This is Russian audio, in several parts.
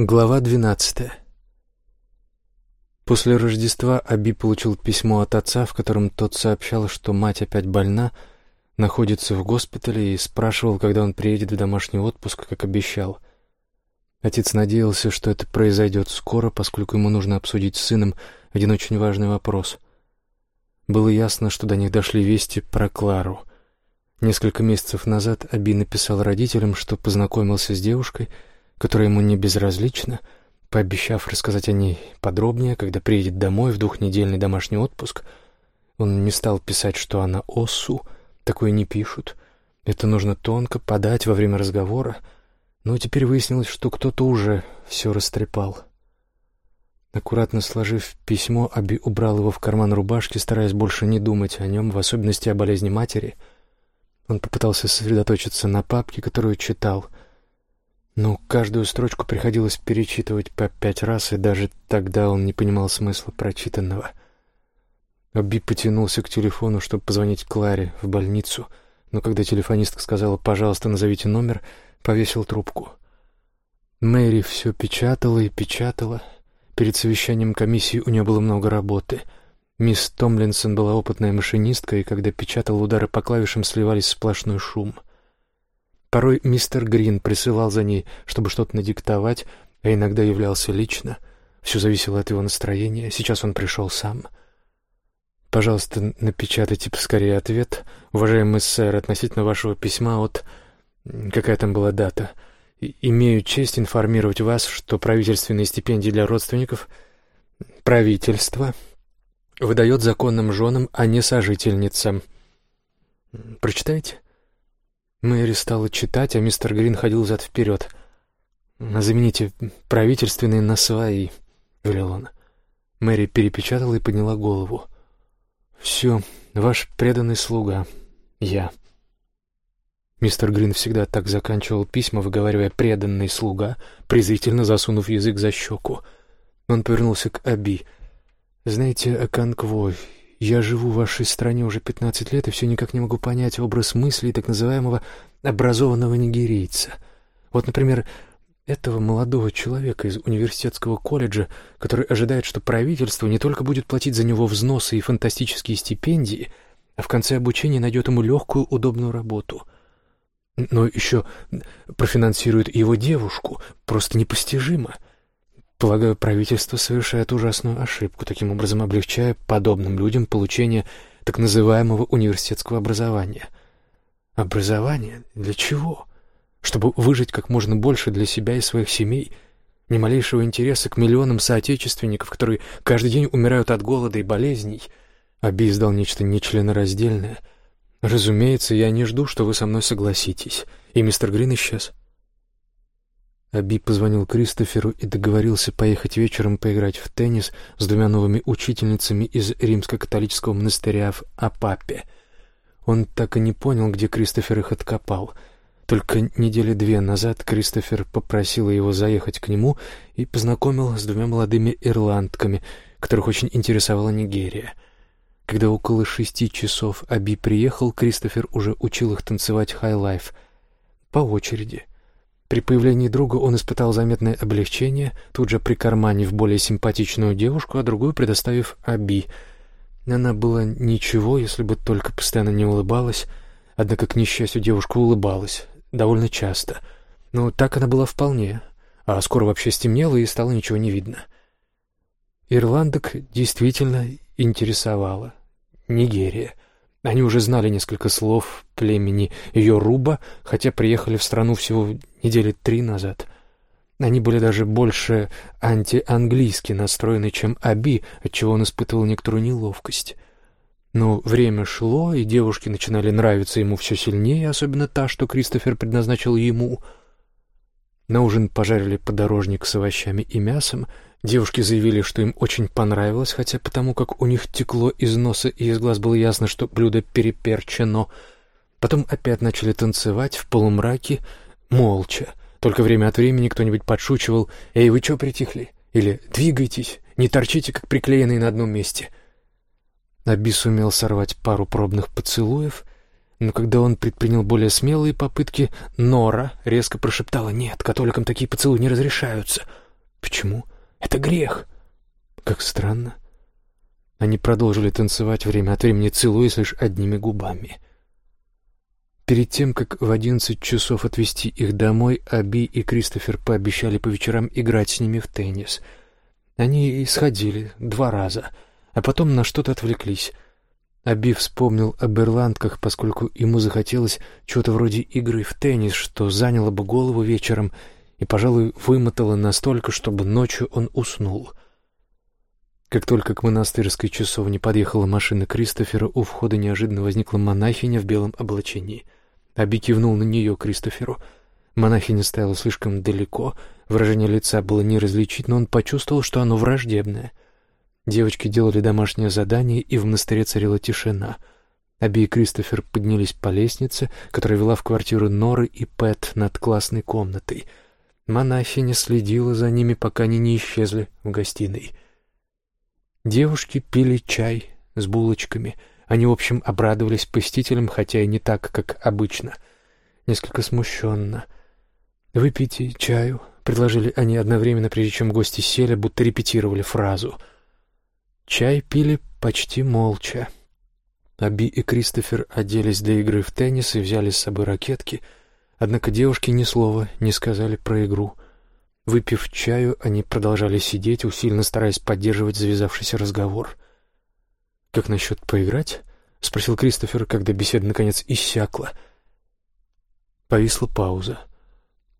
Глава двенадцатая. После Рождества Аби получил письмо от отца, в котором тот сообщал, что мать опять больна, находится в госпитале и спрашивал, когда он приедет в домашний отпуск, как обещал. Отец надеялся, что это произойдет скоро, поскольку ему нужно обсудить с сыном один очень важный вопрос. Было ясно, что до них дошли вести про Клару. Несколько месяцев назад Аби написал родителям, что познакомился с девушкой — которая ему не безразлична, пообещав рассказать о ней подробнее, когда приедет домой в двухнедельный домашний отпуск. Он не стал писать, что она осу, такое не пишут. Это нужно тонко подать во время разговора, но теперь выяснилось, что кто-то уже все растрепал. Аккуратно сложив письмо, Аби убрал его в карман рубашки, стараясь больше не думать о нем, в особенности о болезни матери. Он попытался сосредоточиться на папке, которую читал — но каждую строчку приходилось перечитывать по пять раз, и даже тогда он не понимал смысла прочитанного. Аби потянулся к телефону, чтобы позвонить Кларе в больницу, но когда телефонистка сказала «пожалуйста, назовите номер», повесил трубку. Мэри все печатала и печатала. Перед совещанием комиссии у нее было много работы. Мисс Томлинсон была опытная машинистка, и когда печатал удары по клавишам, сливались сплошной шум — Порой мистер Грин присылал за ней, чтобы что-то надиктовать, а иногда являлся лично. Все зависело от его настроения. Сейчас он пришел сам. «Пожалуйста, напечатайте поскорее ответ, уважаемый сэр, относительно вашего письма от... Какая там была дата? Имею честь информировать вас, что правительственные стипендии для родственников... Правительство выдает законным женам, а не сожительницам. Прочитайте?» Мэри стала читать, а мистер Грин ходил взад-вперед. «Замените правительственные на свои», — велел он. Мэри перепечатала и подняла голову. «Все, ваш преданный слуга. Я». Мистер Грин всегда так заканчивал письма, выговаривая «преданный слуга», презрительно засунув язык за щеку. Он повернулся к Аби. «Знаете, Аканквой, я живу в вашей стране уже пятнадцать лет и все никак не могу понять образ мыслей так называемого образованного нигерийца. Вот, например, этого молодого человека из университетского колледжа, который ожидает, что правительство не только будет платить за него взносы и фантастические стипендии, а в конце обучения найдет ему легкую, удобную работу. Но еще профинансирует его девушку. Просто непостижимо — Полагаю, правительство совершает ужасную ошибку, таким образом облегчая подобным людям получение так называемого университетского образования. Образование? Для чего? Чтобы выжить как можно больше для себя и своих семей, ни малейшего интереса к миллионам соотечественников, которые каждый день умирают от голода и болезней. Аби издал нечто нечленораздельное. Разумеется, я не жду, что вы со мной согласитесь. И мистер Грин исчез. Аби позвонил Кристоферу и договорился поехать вечером поиграть в теннис с двумя новыми учительницами из римско-католического монастыря в Апапе. Он так и не понял, где Кристофер их откопал. Только недели две назад Кристофер попросил его заехать к нему и познакомил с двумя молодыми ирландками, которых очень интересовала Нигерия. Когда около шести часов Аби приехал, Кристофер уже учил их танцевать хай-лайф по очереди — при появлении друга он испытал заметное облегчение, тут же прикарманив более симпатичную девушку, а другую предоставив Аби. Она была ничего, если бы только постоянно не улыбалась, однако, к несчастью, девушка улыбалась довольно часто. Но так она была вполне, а скоро вообще стемнело и стало ничего не видно. Ирландок действительно интересовала Нигерия — они уже знали несколько слов племени Йоруба, хотя приехали в страну всего недели три назад. Они были даже больше антианглийски настроены, чем Аби, отчего он испытывал некоторую неловкость. Но время шло, и девушки начинали нравиться ему все сильнее, особенно та, что Кристофер предназначил ему. На ужин пожарили подорожник с овощами и мясом — Девушки заявили, что им очень понравилось, хотя потому как у них текло из носа и из глаз было ясно, что блюдо переперчено. Потом опять начали танцевать в полумраке, молча. Только время от времени кто-нибудь подшучивал «Эй, вы чё притихли?» или «Двигайтесь, не торчите, как приклеенные на одном месте». Аби сумел сорвать пару пробных поцелуев, но когда он предпринял более смелые попытки, Нора резко прошептала «Нет, католикам такие поцелуи не разрешаются». Почему? Это грех. Как странно. Они продолжили танцевать время от времени, целуясь лишь одними губами. Перед тем, как в одиннадцать часов отвезти их домой, Аби и Кристофер пообещали по вечерам играть с ними в теннис. Они и сходили два раза, а потом на что-то отвлеклись. Аби вспомнил об ирландках, поскольку ему захотелось чего-то вроде игры в теннис, что заняло бы голову вечером и, пожалуй, вымотало настолько, чтобы ночью он уснул — как только к монастырской часовне подъехала машина Кристофера, у входа неожиданно возникла монахиня в белом облачении. Аби кивнул на нее Кристоферу. Монахиня стояла слишком далеко, выражение лица было не различить, но он почувствовал, что оно враждебное. Девочки делали домашнее задание, и в монастыре царила тишина. Аби и Кристофер поднялись по лестнице, которая вела в квартиру Норы и Пэт над классной комнатой. Монахиня следила за ними, пока они не исчезли в гостиной — Девушки пили чай с булочками. Они, в общем, обрадовались посетителям, хотя и не так, как обычно. Несколько смущенно. «Выпейте чаю», — предложили они одновременно, прежде чем гости сели, будто репетировали фразу. Чай пили почти молча. Аби и Кристофер оделись для игры в теннис и взяли с собой ракетки, однако девушки ни слова не сказали про игру — Выпив чаю, они продолжали сидеть, усиленно стараясь поддерживать завязавшийся разговор. «Как насчет поиграть?» — спросил Кристофер, когда беседа наконец иссякла. Повисла пауза.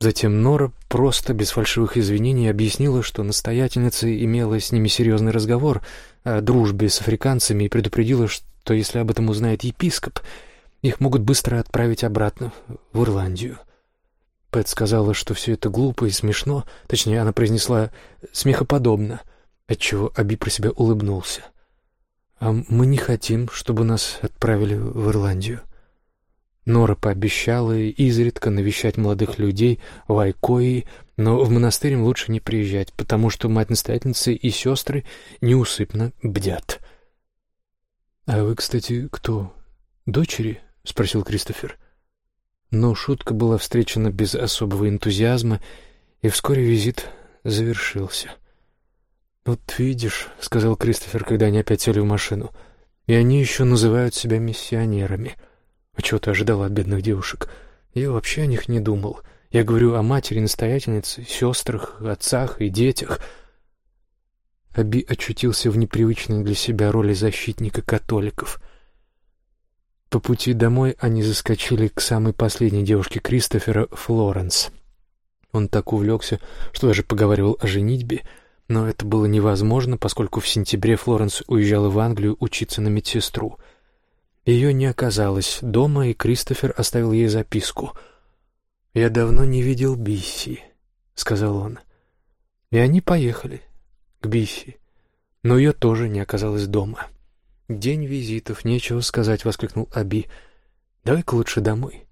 Затем Нора просто, без фальшивых извинений, объяснила, что настоятельница имела с ними серьезный разговор о дружбе с африканцами и предупредила, что если об этом узнает епископ, их могут быстро отправить обратно в Ирландию. Пэт сказала, что все это глупо и смешно, точнее, она произнесла «смехоподобно», отчего Аби про себя улыбнулся. «А мы не хотим, чтобы нас отправили в Ирландию». Нора пообещала изредка навещать молодых людей в Айкои, но в монастырь им лучше не приезжать, потому что мать-настоятельница и сестры неусыпно бдят. «А вы, кстати, кто? Дочери?» — спросил Кристофер. Но шутка была встречена без особого энтузиазма, и вскоре визит завершился. «Вот видишь», — сказал Кристофер, когда они опять сели в машину, — «и они еще называют себя миссионерами. А чего ты ожидал от бедных девушек? Я вообще о них не думал. Я говорю о матери-настоятельнице, сестрах, отцах и детях». Аби очутился в непривычной для себя роли защитника католиков — по пути домой они заскочили к самой последней девушке Кристофера, Флоренс. Он так увлекся, что даже поговаривал о женитьбе, но это было невозможно, поскольку в сентябре Флоренс уезжала в Англию учиться на медсестру. Ее не оказалось дома, и Кристофер оставил ей записку. «Я давно не видел Бисси», — сказал он. И они поехали к Бисси, но ее тоже не оказалось дома. «День визитов, нечего сказать», — воскликнул Аби. «Давай-ка лучше домой».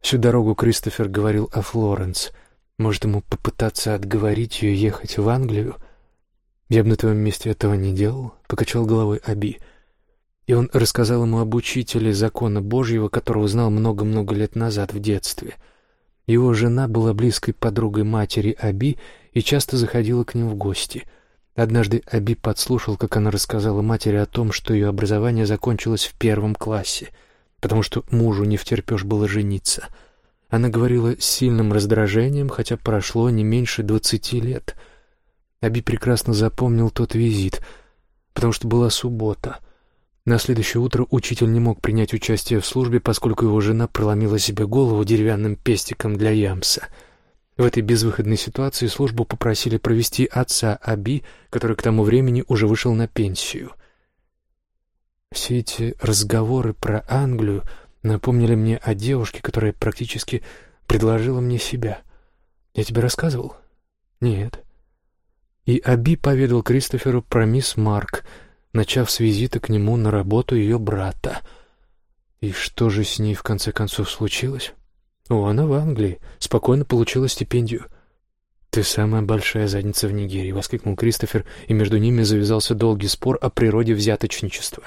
Всю дорогу Кристофер говорил о Флоренс. Может, ему попытаться отговорить ее ехать в Англию? «Я бы на твоем месте этого не делал», — покачал головой Аби. И он рассказал ему об учителе закона Божьего, которого знал много-много лет назад в детстве. Его жена была близкой подругой матери Аби и часто заходила к ним в гости — Однажды Аби подслушал, как она рассказала матери о том, что ее образование закончилось в первом классе, потому что мужу не втерпешь было жениться. Она говорила с сильным раздражением, хотя прошло не меньше двадцати лет. Аби прекрасно запомнил тот визит, потому что была суббота. На следующее утро учитель не мог принять участие в службе, поскольку его жена проломила себе голову деревянным пестиком для ямса — в этой безвыходной ситуации службу попросили провести отца Аби, который к тому времени уже вышел на пенсию. Все эти разговоры про Англию напомнили мне о девушке, которая практически предложила мне себя. Я тебе рассказывал? Нет. И Аби поведал Кристоферу про мисс Марк, начав с визита к нему на работу ее брата. И что же с ней в конце концов случилось? «О, она в Англии. Спокойно получила стипендию». «Ты самая большая задница в Нигерии», — воскликнул Кристофер, и между ними завязался долгий спор о природе взяточничества.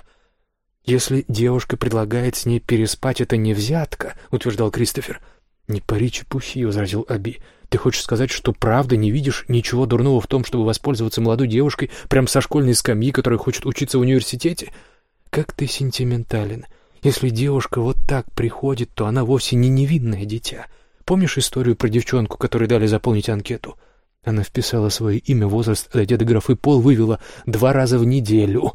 «Если девушка предлагает с ней переспать, это не взятка», — утверждал Кристофер. «Не пари чепухи», — возразил Аби. «Ты хочешь сказать, что правда не видишь ничего дурного в том, чтобы воспользоваться молодой девушкой прямо со школьной скамьи, которая хочет учиться в университете? Как ты сентиментален. Если девушка вот так приходит, то она вовсе не невинное дитя. Помнишь историю про девчонку, которой дали заполнить анкету? Она вписала свое имя, возраст, дойдя до графы пол, вывела два раза в неделю».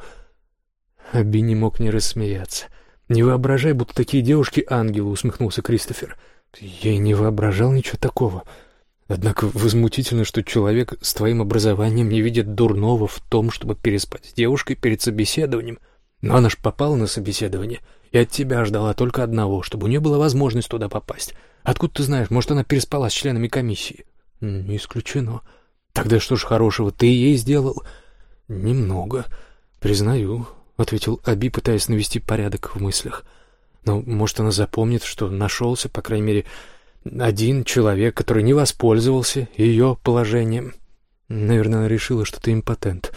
Аби не мог не рассмеяться. «Не воображай, будто такие девушки ангелы», — усмехнулся Кристофер. «Я и не воображал ничего такого. Однако возмутительно, что человек с твоим образованием не видит дурного в том, чтобы переспать с девушкой перед собеседованием. Но она ж попала на собеседование, и от тебя ждала только одного, чтобы у нее была возможность туда попасть. Откуда ты знаешь, может, она переспала с членами комиссии?» «Не исключено. Тогда что ж хорошего ты ей сделал?» «Немного, признаю», — ответил Аби, пытаясь навести порядок в мыслях. «Но, может, она запомнит, что нашелся, по крайней мере, один человек, который не воспользовался ее положением. Наверное, она решила, что ты импотент».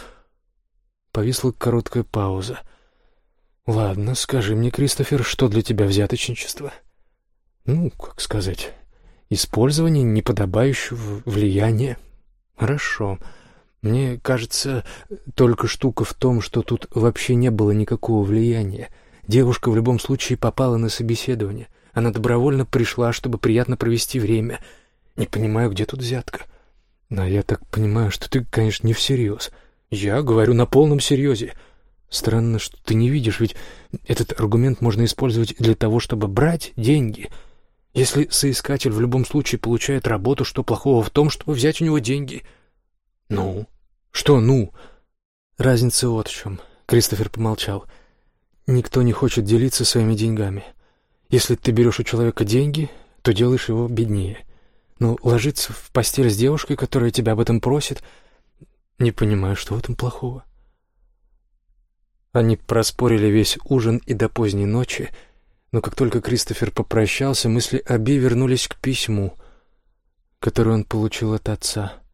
Повисла короткая пауза. «Ладно, скажи мне, Кристофер, что для тебя взяточничество?» «Ну, как сказать, использование неподобающего влияния». «Хорошо». Мне кажется, только штука в том, что тут вообще не было никакого влияния. Девушка в любом случае попала на собеседование. Она добровольно пришла, чтобы приятно провести время. Не понимаю, где тут взятка. Но я так понимаю, что ты, конечно, не всерьез. Я говорю на полном серьезе. Странно, что ты не видишь, ведь этот аргумент можно использовать для того, чтобы брать деньги. Если соискатель в любом случае получает работу, что плохого в том, чтобы взять у него деньги — «Ну? Что «ну»?» «Разница вот в чем», — Кристофер помолчал. «Никто не хочет делиться своими деньгами. Если ты берешь у человека деньги, то делаешь его беднее. Но ложиться в постель с девушкой, которая тебя об этом просит, не понимаю, что в этом плохого». Они проспорили весь ужин и до поздней ночи, но как только Кристофер попрощался, мысли Аби вернулись к письму, которое он получил от отца —